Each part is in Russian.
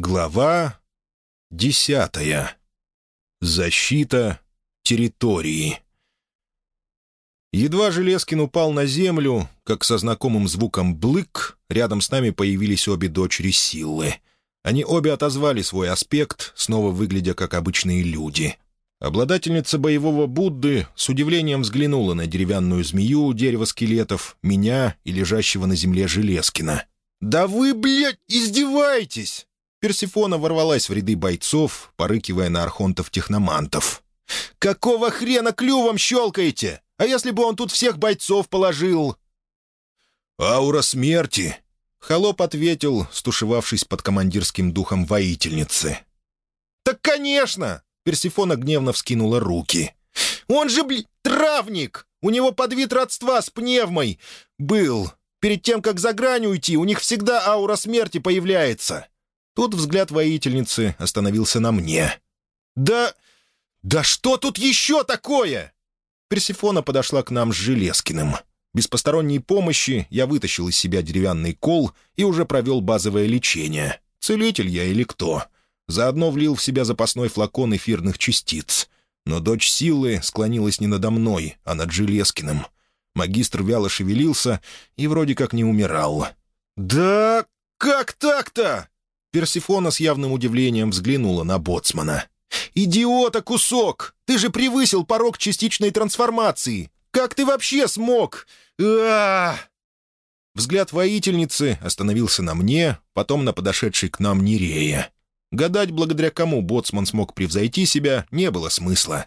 Глава десятая. Защита территории. Едва Железкин упал на землю, как со знакомым звуком «блык» рядом с нами появились обе дочери Силлы. Они обе отозвали свой аспект, снова выглядя как обычные люди. Обладательница боевого Будды с удивлением взглянула на деревянную змею у дерева скелетов, меня и лежащего на земле Железкина. «Да вы, блядь, издеваетесь!» Персифона ворвалась в ряды бойцов, порыкивая на архонтов-техномантов. «Какого хрена клювом щелкаете? А если бы он тут всех бойцов положил?» «Аура смерти!» — холоп ответил, стушевавшись под командирским духом воительницы. «Так, конечно!» — Персифона гневно вскинула руки. «Он же, блин, травник! У него подвид родства с пневмой! Был! Перед тем, как за грань уйти, у них всегда аура смерти появляется!» Тут взгляд воительницы остановился на мне. «Да... да что тут еще такое?» Персифона подошла к нам с Железкиным. Без посторонней помощи я вытащил из себя деревянный кол и уже провел базовое лечение. Целитель я или кто? Заодно влил в себя запасной флакон эфирных частиц. Но дочь силы склонилась не надо мной, а над Железкиным. Магистр вяло шевелился и вроде как не умирал. «Да как так-то?» Персифона с явным удивлением взглянула на боцмана. «Идиота, кусок! Ты же превысил порог частичной трансформации! Как ты вообще смог? а Взгляд воительницы остановился на мне, потом на подошедшей к нам Нерея. Гадать, благодаря кому боцман смог превзойти себя, не было смысла.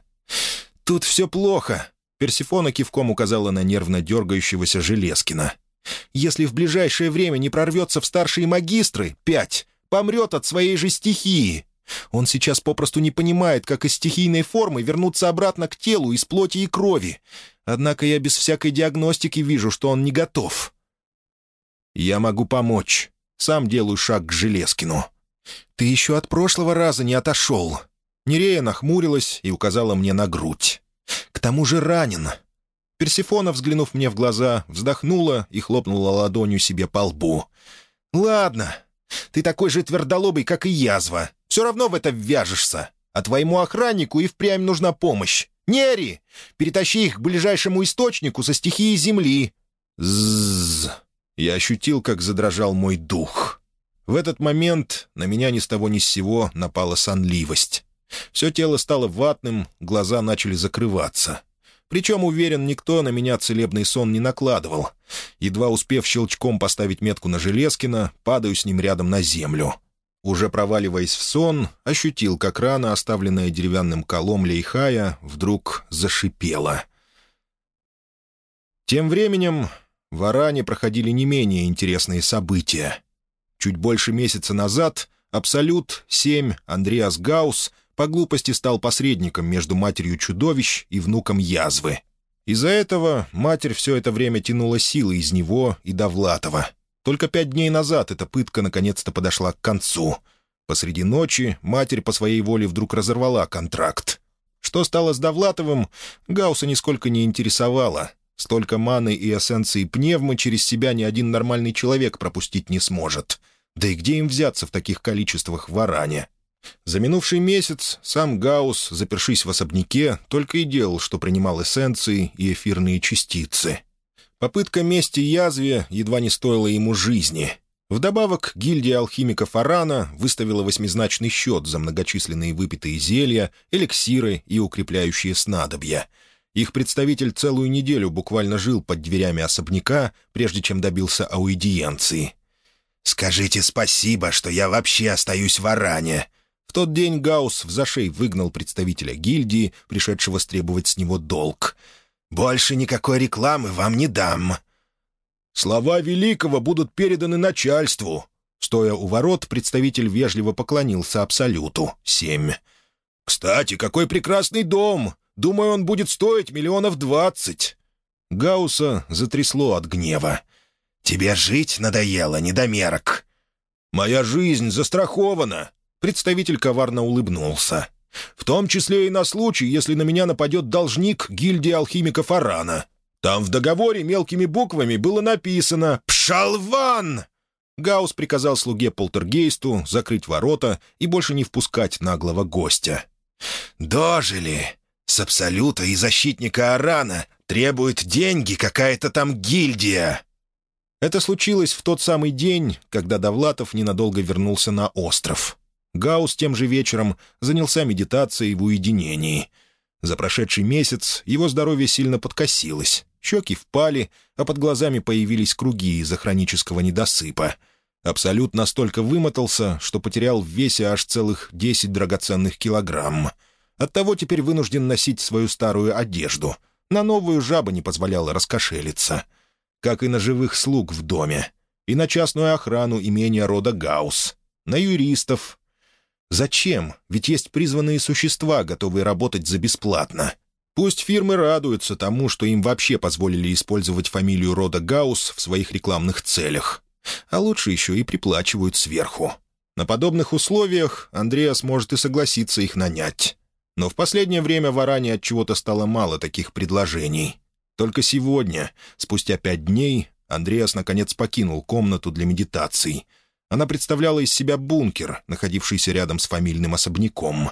«Тут все плохо», — Персифона кивком указала на нервно дергающегося Железкина. «Если в ближайшее время не прорвется в старшие магистры, пять, помрет от своей же стихии. Он сейчас попросту не понимает, как из стихийной формы вернуться обратно к телу из плоти и крови. Однако я без всякой диагностики вижу, что он не готов. Я могу помочь. Сам делаю шаг к Железкину. Ты еще от прошлого раза не отошел. Нерея нахмурилась и указала мне на грудь. К тому же ранен. Персифона, взглянув мне в глаза, вздохнула и хлопнула ладонью себе по лбу. «Ладно, ты такой же твердолобый, как и язва. Все равно в это ввяжешься. А твоему охраннику и впрямь нужна помощь. Нери! Перетащи их к ближайшему источнику со стихией земли. Зззз. Я ощутил, как задрожал мой дух. В этот момент на меня ни с того ни с сего напала сонливость. Все тело стало ватным, глаза начали закрываться. Причем, уверен, никто на меня целебный сон не накладывал. Едва успев щелчком поставить метку на Железкина, падаю с ним рядом на землю. Уже проваливаясь в сон, ощутил, как рана, оставленная деревянным колом Лейхая, вдруг зашипела. Тем временем в Аране проходили не менее интересные события. Чуть больше месяца назад Абсолют-7 Андреас Гаус по глупости стал посредником между матерью чудовищ и внуком язвы. Из-за этого матерь все это время тянула силы из него и Довлатова. Только пять дней назад эта пытка наконец-то подошла к концу. Посреди ночи матерь по своей воле вдруг разорвала контракт. Что стало с Довлатовым, Гауса нисколько не интересовало. Столько маны и эссенции пневмы через себя ни один нормальный человек пропустить не сможет. Да и где им взяться в таких количествах в Аране? За минувший месяц сам Гаус, запершись в особняке, только и делал, что принимал эссенции и эфирные частицы. Попытка мести язве едва не стоила ему жизни. Вдобавок, гильдия алхимиков Арана выставила восьмизначный счет за многочисленные выпитые зелья, эликсиры и укрепляющие снадобья. Их представитель целую неделю буквально жил под дверями особняка, прежде чем добился аудиенции. «Скажите спасибо, что я вообще остаюсь в Аране», в тот день Гаус в зашей выгнал представителя гильдии, пришедшего стребовать с него долг. «Больше никакой рекламы вам не дам». «Слова Великого будут переданы начальству». Стоя у ворот, представитель вежливо поклонился Абсолюту. Семь. «Кстати, какой прекрасный дом! Думаю, он будет стоить миллионов двадцать». Гауса затрясло от гнева. «Тебе жить надоело, недомерок». «Моя жизнь застрахована. Представитель коварно улыбнулся. «В том числе и на случай, если на меня нападет должник гильдии алхимиков Арана. Там в договоре мелкими буквами было написано «Пшалван!» Гаус приказал слуге полтергейсту закрыть ворота и больше не впускать наглого гостя. «Дожили! С Абсолюта и защитника Арана требует деньги какая-то там гильдия!» Это случилось в тот самый день, когда Довлатов ненадолго вернулся на остров. Гаус тем же вечером занялся медитацией в уединении. За прошедший месяц его здоровье сильно подкосилось. Щеки впали, а под глазами появились круги из-за хронического недосыпа. Абсолют настолько вымотался, что потерял в весе аж целых десять драгоценных килограмм. Оттого теперь вынужден носить свою старую одежду. На новую жаба не позволяла раскошелиться — как и на живых слуг в доме, и на частную охрану имения рода Гаус, на юристов. Зачем? Ведь есть призванные существа, готовые работать за бесплатно. Пусть фирмы радуются тому, что им вообще позволили использовать фамилию рода Гаус в своих рекламных целях. А лучше еще и приплачивают сверху. На подобных условиях Андреас может и согласиться их нанять. Но в последнее время в Аране от чего-то стало мало таких предложений. Только сегодня, спустя пять дней, Андреас наконец покинул комнату для медитаций. Она представляла из себя бункер, находившийся рядом с фамильным особняком.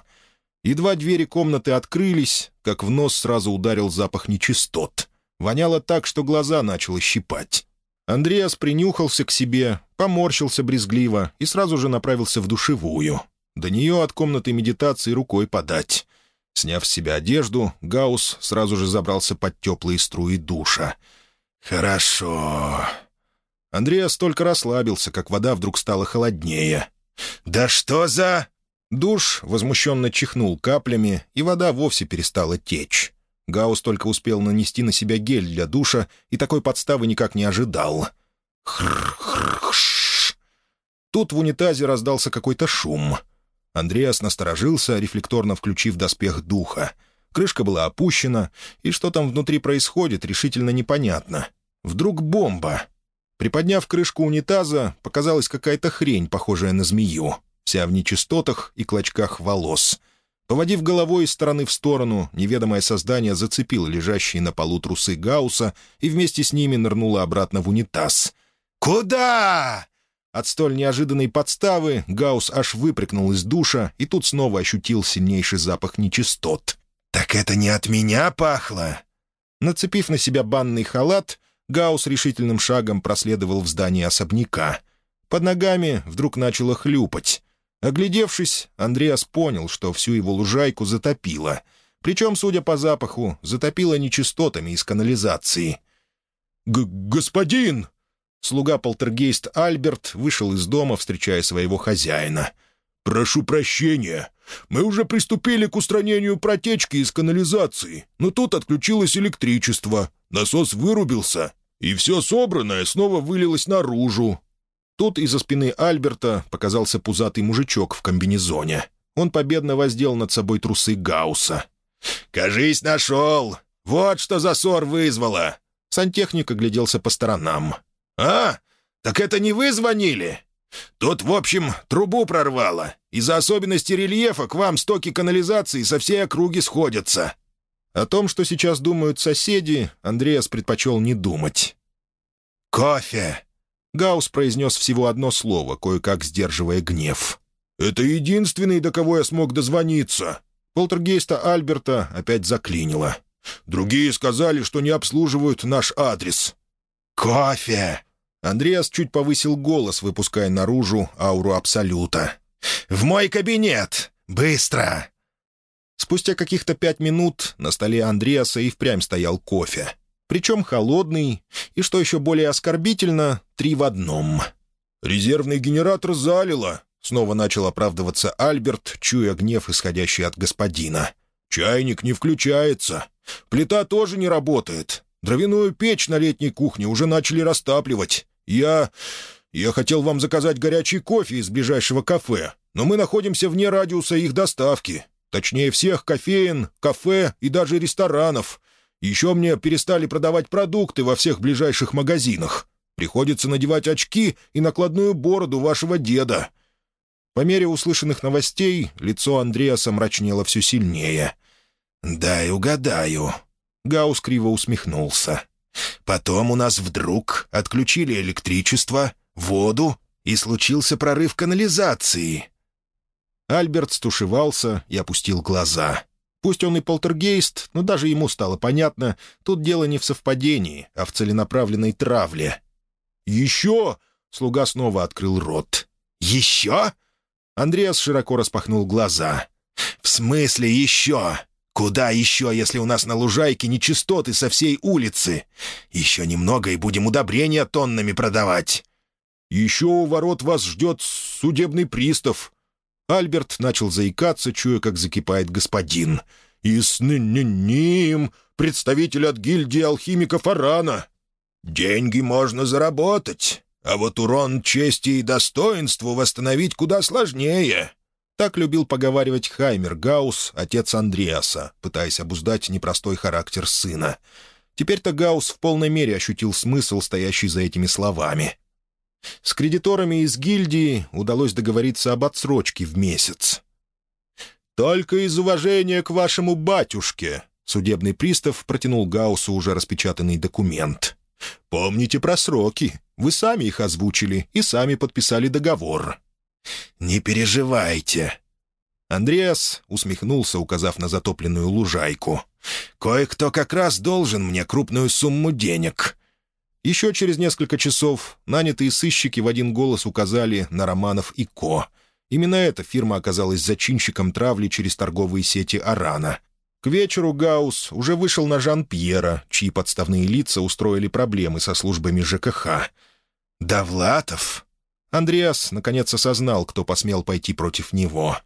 Едва двери комнаты открылись, как в нос сразу ударил запах нечистот. Воняло так, что глаза начало щипать. Андреас принюхался к себе, поморщился брезгливо и сразу же направился в душевую. До нее от комнаты медитации рукой подать. Сняв с себя одежду, Гаус сразу же забрался под теплые струи душа. «Хорошо». Андреас только расслабился, как вода вдруг стала холоднее. «Да что за...» Душ возмущенно чихнул каплями, и вода вовсе перестала течь. Гаус только успел нанести на себя гель для душа и такой подставы никак не ожидал. Тут в унитазе раздался какой-то шум — Андреас насторожился, рефлекторно включив доспех духа. Крышка была опущена, и что там внутри происходит, решительно непонятно. Вдруг бомба. Приподняв крышку унитаза, показалась какая-то хрень, похожая на змею, вся в нечистотах и клочках волос. Поводив головой из стороны в сторону, неведомое создание зацепило лежащие на полу трусы Гаусса и вместе с ними нырнуло обратно в унитаз. «Куда?» От столь неожиданной подставы Гаус аж выпрыгнул из душа и тут снова ощутил сильнейший запах нечистот. «Так это не от меня пахло?» Нацепив на себя банный халат, Гаус решительным шагом проследовал в здание особняка. Под ногами вдруг начало хлюпать. Оглядевшись, Андреас понял, что всю его лужайку затопило. Причем, судя по запаху, затопило нечистотами из канализации. Г «Господин!» Слуга-полтергейст Альберт вышел из дома, встречая своего хозяина. «Прошу прощения. Мы уже приступили к устранению протечки из канализации, но тут отключилось электричество, насос вырубился, и все собранное снова вылилось наружу». Тут из-за спины Альберта показался пузатый мужичок в комбинезоне. Он победно воздел над собой трусы Гаусса. «Кажись, нашел! Вот что за ссор вызвало!» Сантехник огляделся по сторонам. «А, так это не вы звонили?» «Тут, в общем, трубу прорвало. Из-за особенностей рельефа к вам стоки канализации со всей округи сходятся». О том, что сейчас думают соседи, Андреас предпочел не думать. «Кофе!» Гаус произнес всего одно слово, кое-как сдерживая гнев. «Это единственный, до кого я смог дозвониться». Полтергейста Альберта опять заклинило. «Другие сказали, что не обслуживают наш адрес». «Кофе!» Андреас чуть повысил голос, выпуская наружу ауру Абсолюта. «В мой кабинет! Быстро!» Спустя каких-то пять минут на столе Андреаса и впрямь стоял кофе. Причем холодный, и, что еще более оскорбительно, три в одном. «Резервный генератор залило», — снова начал оправдываться Альберт, чуя гнев, исходящий от господина. «Чайник не включается. Плита тоже не работает. Дровяную печь на летней кухне уже начали растапливать. Я... я хотел вам заказать горячий кофе из ближайшего кафе, но мы находимся вне радиуса их доставки. Точнее, всех кофеин, кафе и даже ресторанов. Еще мне перестали продавать продукты во всех ближайших магазинах. Приходится надевать очки и накладную бороду вашего деда». По мере услышанных новостей лицо Андреаса мрачнело все сильнее. «Дай угадаю», Гаус криво усмехнулся. «Потом у нас вдруг отключили электричество, воду и случился прорыв канализации». Альберт стушевался и опустил глаза. Пусть он и полтергейст, но даже ему стало понятно, тут дело не в совпадении, а в целенаправленной травле. «Еще!» — слуга снова открыл рот. «Еще?» Андреас широко распахнул глаза. «В смысле еще? Куда еще, если у нас на лужайке нечистоты со всей улицы? Еще немного, и будем удобрения тоннами продавать». «Еще у ворот вас ждет судебный пристав». Альберт начал заикаться, чуя, как закипает господин. «И с ним представитель от гильдии алхимиков Арана». «Деньги можно заработать, а вот урон чести и достоинству восстановить куда сложнее». Так любил поговаривать Хаймер Гаус, отец Андреаса, пытаясь обуздать непростой характер сына. Теперь-то Гаус в полной мере ощутил смысл, стоящий за этими словами. С кредиторами из гильдии удалось договориться об отсрочке в месяц. «Только из уважения к вашему батюшке», — судебный пристав протянул Гаусу уже распечатанный документ. «Помните про сроки. Вы сами их озвучили и сами подписали договор». «Не переживайте». Андреас усмехнулся, указав на затопленную лужайку. «Кое-кто как раз должен мне крупную сумму денег». Еще через несколько часов нанятые сыщики в один голос указали на Романов и Ко. Именно эта фирма оказалась зачинщиком травли через торговые сети «Арана». К вечеру Гаус уже вышел на Жан-Пьера, чьи подставные лица устроили проблемы со службами ЖКХ. «Довлатов?» Андреас наконец осознал, кто посмел пойти против него.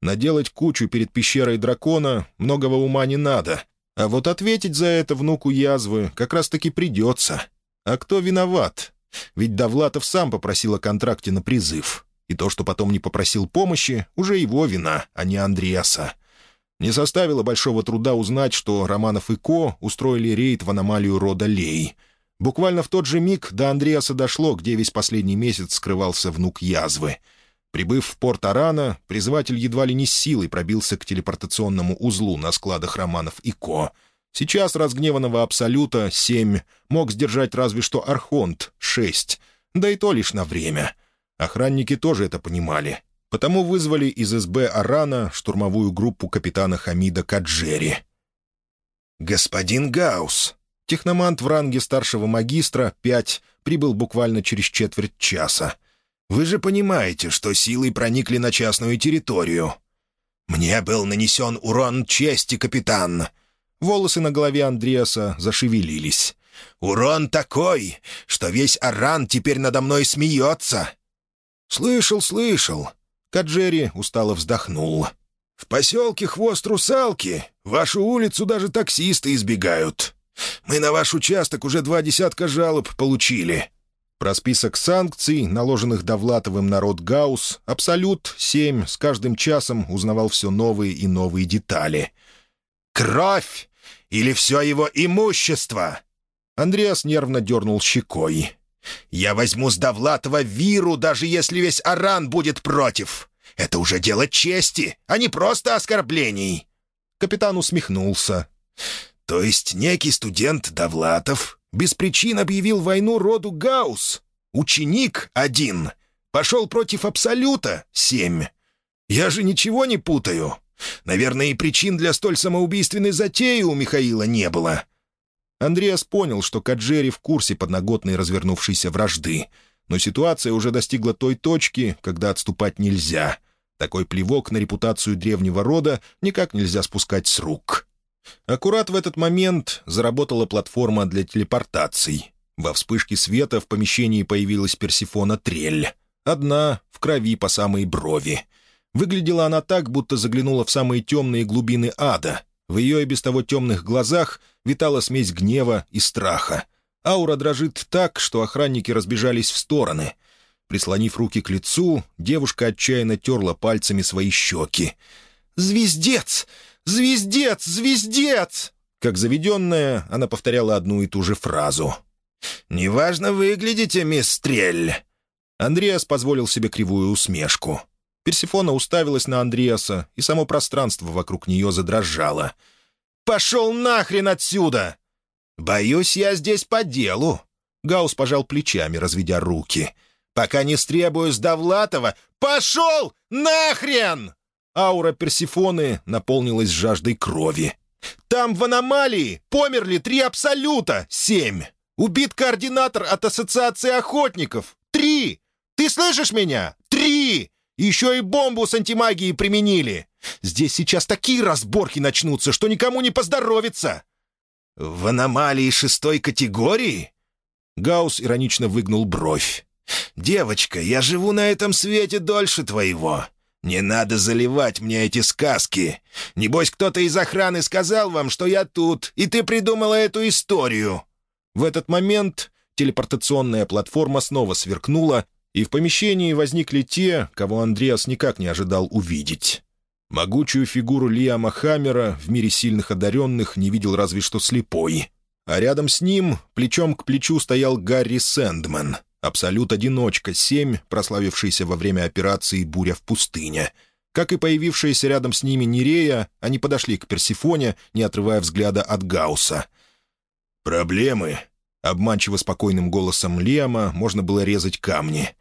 Наделать кучу перед пещерой дракона многого ума не надо, а вот ответить за это внуку язвы как раз-таки придется. А кто виноват? Ведь Довлатов сам попросил о контракте на призыв. И то, что потом не попросил помощи, уже его вина, а не Андреаса. Не составило большого труда узнать, что Романов и Ко устроили рейд в аномалию рода Лей — Буквально в тот же миг до Андреаса дошло, где весь последний месяц скрывался внук язвы. Прибыв в порт Арана, призыватель едва ли не с силой пробился к телепортационному узлу на складах Романов и Ко. Сейчас разгневанного Абсолюта, семь, мог сдержать разве что Архонт, шесть, да и то лишь на время. Охранники тоже это понимали, потому вызвали из СБ Арана штурмовую группу капитана Хамида Каджери. «Господин Гаус», Техномант в ранге старшего магистра, пять, прибыл буквально через четверть часа. «Вы же понимаете, что силой проникли на частную территорию». «Мне был нанесен урон чести, капитан». Волосы на голове Андреаса зашевелились. «Урон такой, что весь Аран теперь надо мной смеется». «Слышал, слышал». Каджери устало вздохнул. «В поселке Хвост Русалки вашу улицу даже таксисты избегают. Мы на ваш участок уже два десятка жалоб получили». Про список санкций, наложенных Довлатовым на род Гаус, Абсолют-7 с каждым часом узнавал все новые и новые детали. «Кровь! Или все его имущество?» Андреас нервно дернул щекой. «Я возьму с Довлатова виру, даже если весь Аран будет против. Это уже дело чести, а не просто оскорблений». Капитан усмехнулся. То есть некий студент Довлатов без причин объявил войну роду Гаус. Ученик один. Пошел против Абсолюта семь. Я же ничего не путаю. Наверное, и причин для столь самоубийственной затеи у Михаила не было. Андреас понял, что Каджери в курсе подноготной развернувшейся вражды. Но ситуация уже достигла той точки, когда отступать нельзя. Такой плевок на репутацию древнего рода никак нельзя спускать с рук. Аккурат в этот момент заработала платформа для телепортаций. Во вспышке света в помещении появилась Персифона Трель. Одна, в крови по самой брови. Выглядела она так, будто заглянула в самые темные глубины ада. В ее и без того темных глазах витала смесь гнева и страха. Аура дрожит так, что охранники разбежались в стороны. Прислонив руки к лицу, девушка отчаянно терла пальцами свои щеки. «Звездец! «Звездец! Звездец!» Как заведенная, она повторяла одну и ту же фразу. «Неважно выглядите, мисс Стрель!» Андреас позволил себе кривую усмешку. Персифона уставилась на Андреаса, и само пространство вокруг нее задрожало. «Пошел нахрен отсюда!» «Боюсь, я здесь по делу!» Гаус пожал плечами, разведя руки. пока не стребую с Довлатова. Пошел нахрен!» Аура Персифоны наполнилась жаждой крови. «Там в аномалии померли три абсолюта, семь. Убит координатор от Ассоциации охотников, три. Ты слышишь меня? Три! Еще и бомбу с антимагией применили. Здесь сейчас такие разборки начнутся, что никому не поздоровится!» «В аномалии шестой категории?» Гаус иронично выгнул бровь. «Девочка, я живу на этом свете дольше твоего. Не надо заливать мне эти сказки. Небось, кто-то из охраны сказал вам, что я тут, и ты придумала эту историю». В этот момент телепортационная платформа снова сверкнула, и в помещении возникли те, кого Андреас никак не ожидал увидеть. Могучую фигуру Лиама Хаммера в мире сильных одаренных не видел разве что слепой. А рядом с ним, плечом к плечу, стоял Гарри Сэндман, абсолют-одиночка, семь, прославившийся во время операции «Буря в пустыне». Как и появившаяся рядом с ними Нерея, они подошли к Персифоне, не отрывая взгляда от Гаусса. «Проблемы?» — обманчиво спокойным голосом Лиама можно было резать камни.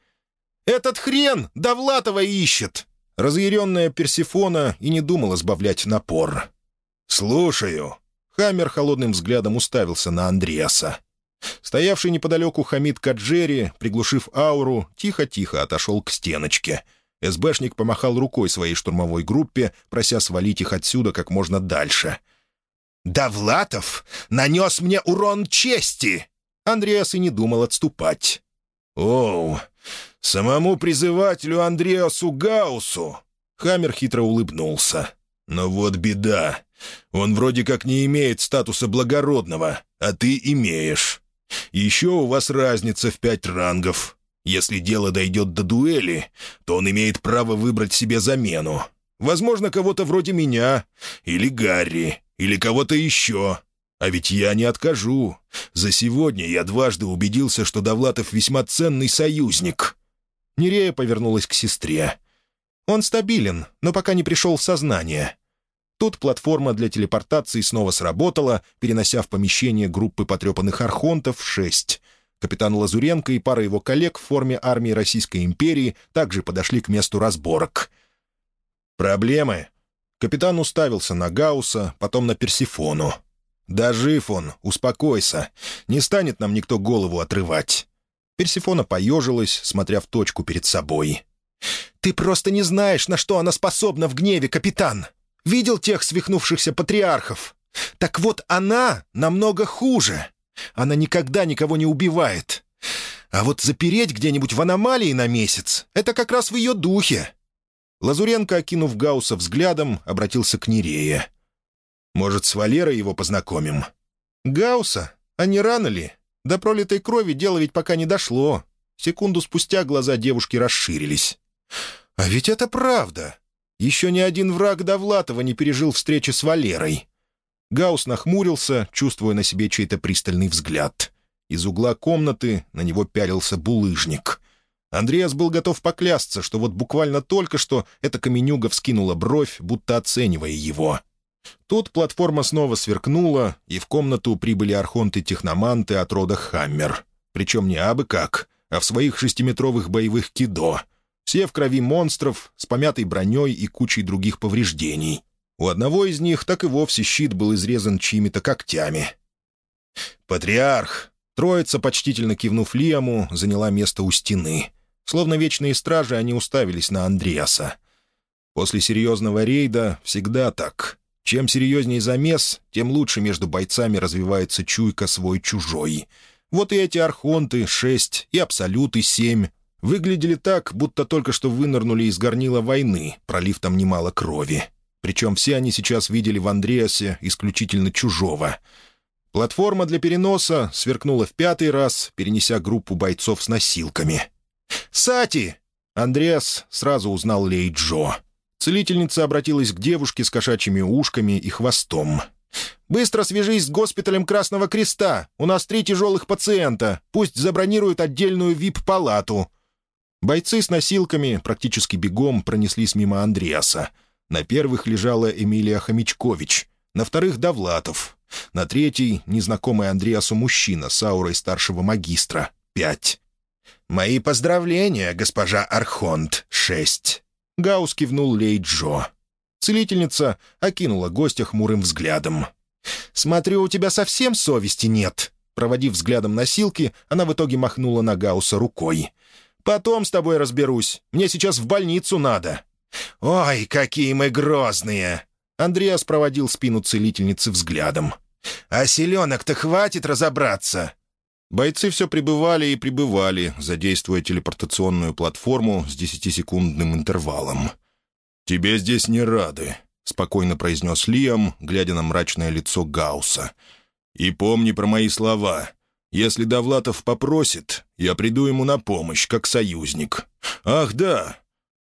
«Этот хрен Довлатова ищет!» Разъяренная Персифона и не думала сбавлять напор. «Слушаю». Хаммер холодным взглядом уставился на Андреаса. Стоявший неподалеку Хамид Каджери, приглушив ауру, тихо-тихо отошел к стеночке. СБшник помахал рукой своей штурмовой группе, прося свалить их отсюда как можно дальше. «Довлатов нанес мне урон чести!» Андреас и не думал отступать. «Оу, Самому призывателю Андреасу Гаусу!» Хаммер хитро улыбнулся. «Но вот беда. Он вроде как не имеет статуса благородного, а ты имеешь. Еще у вас разница в пять рангов. Если дело дойдет до дуэли, то он имеет право выбрать себе замену. Возможно, кого-то вроде меня, или Гарри, или кого-то еще. А ведь я не откажу. За сегодня я дважды убедился, что Довлатов весьма ценный союзник. Нерея повернулась к сестре. «Он стабилен, но пока не пришел в сознание». Тут платформа для телепортации снова сработала, перенося в помещение группы потрепанных архонтов шесть. Капитан Лазуренко и пара его коллег в форме армии Российской империи также подошли к месту разборок. «Проблемы?» Капитан уставился на Гауса, потом на Персифону. «Да жив он, успокойся. Не станет нам никто голову отрывать». Персифона поежилась, смотря в точку перед собой. «Ты просто не знаешь, на что она способна в гневе, капитан! Видел тех свихнувшихся патриархов? Так вот она намного хуже. Она никогда никого не убивает. А вот запереть где-нибудь в аномалии на месяц — это как раз в ее духе». Лазуренко, окинув Гаусса взглядом, обратился к Нерее. «Может, с Валерой его познакомим?» «Гаусса? А не рано ли? До пролитой крови дело ведь пока не дошло. Секунду спустя глаза девушки расширились. «А ведь это правда. Еще ни один враг Довлатова не пережил встречи с Валерой». Гаус нахмурился, чувствуя на себе чей-то пристальный взгляд. Из угла комнаты на него пялился булыжник. Андреас был готов поклясться, что вот буквально только что эта каменюга вскинула бровь, будто оценивая его. Тут платформа снова сверкнула, и в комнату прибыли архонты-техноманты от рода Хаммер. Причем не абы как, а в своих шестиметровых боевых кидо. Все в крови монстров, с помятой броней и кучей других повреждений. У одного из них так и вовсе щит был изрезан чьими-то когтями. «Патриарх!» Троица, почтительно кивнув Лиаму, заняла место у стены. Словно вечные стражи, они уставились на Андреаса. После серьезного рейда всегда так. Чем серьезнее замес, тем лучше между бойцами развивается чуйка свой-чужой. Вот и эти архонты, шесть, и абсолюты, семь, выглядели так, будто только что вынырнули из горнила войны, пролив там немало крови. Причем все они сейчас видели в Андреасе исключительно чужого. Платформа для переноса сверкнула в пятый раз, перенеся группу бойцов с носилками. «Сати!» Андреас сразу узнал Лей Джо. Целительница обратилась к девушке с кошачьими ушками и хвостом. «Быстро свяжись с госпиталем Красного Креста. У нас три тяжелых пациента. Пусть забронируют отдельную вип-палату». Бойцы с носилками практически бегом пронеслись мимо Андреаса. На первых лежала Эмилия Хомячкович, на вторых — Довлатов, на третий — незнакомый Андреасу мужчина с аурой старшего магистра — пять. «Мои поздравления, госпожа Архонт, шесть». Гаус кивнул Лей Джо. Целительница окинула гостя хмурым взглядом. «Смотрю, у тебя совсем совести нет». Проводив взглядом носилки, она в итоге махнула на Гауса рукой. «Потом с тобой разберусь. Мне сейчас в больницу надо». «Ой, какие мы грозные!» Андреас проводил спину целительницы взглядом. «А селенок-то хватит разобраться!» Бойцы все прибывали и прибывали, задействуя телепортационную платформу с десятисекундным интервалом. «Тебе здесь не рады», — спокойно произнес Лиам, глядя на мрачное лицо Гаусса. «И помни про мои слова. Если Довлатов попросит, я приду ему на помощь, как союзник. Ах, да!»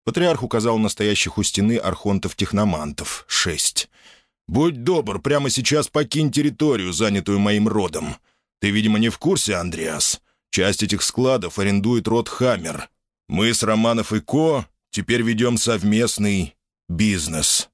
Патриарх указал настоящих у стены архонтов-техномантов — шесть. «Будь добр, прямо сейчас покинь территорию, занятую моим родом. Ты, видимо, не в курсе, Андреас. Часть этих складов арендует род Хаммер. Мы с Романов и Ко Теперь ведем совместный бизнес».